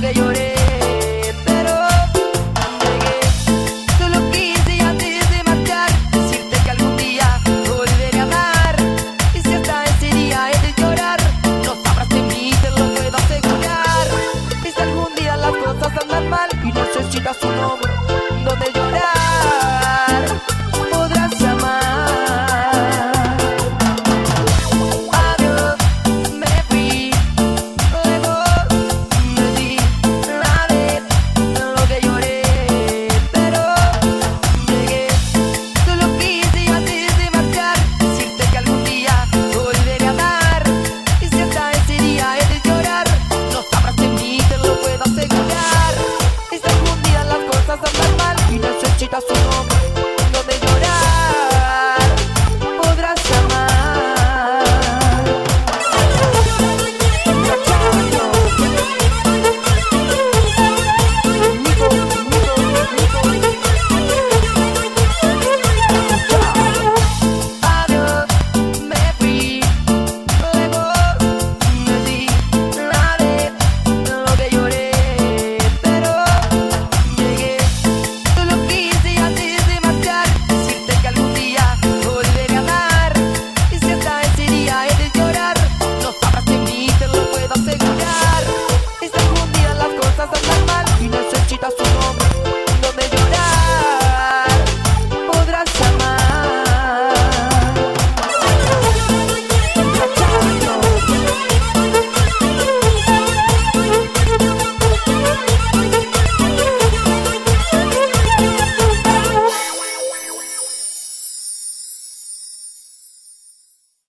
que lloré.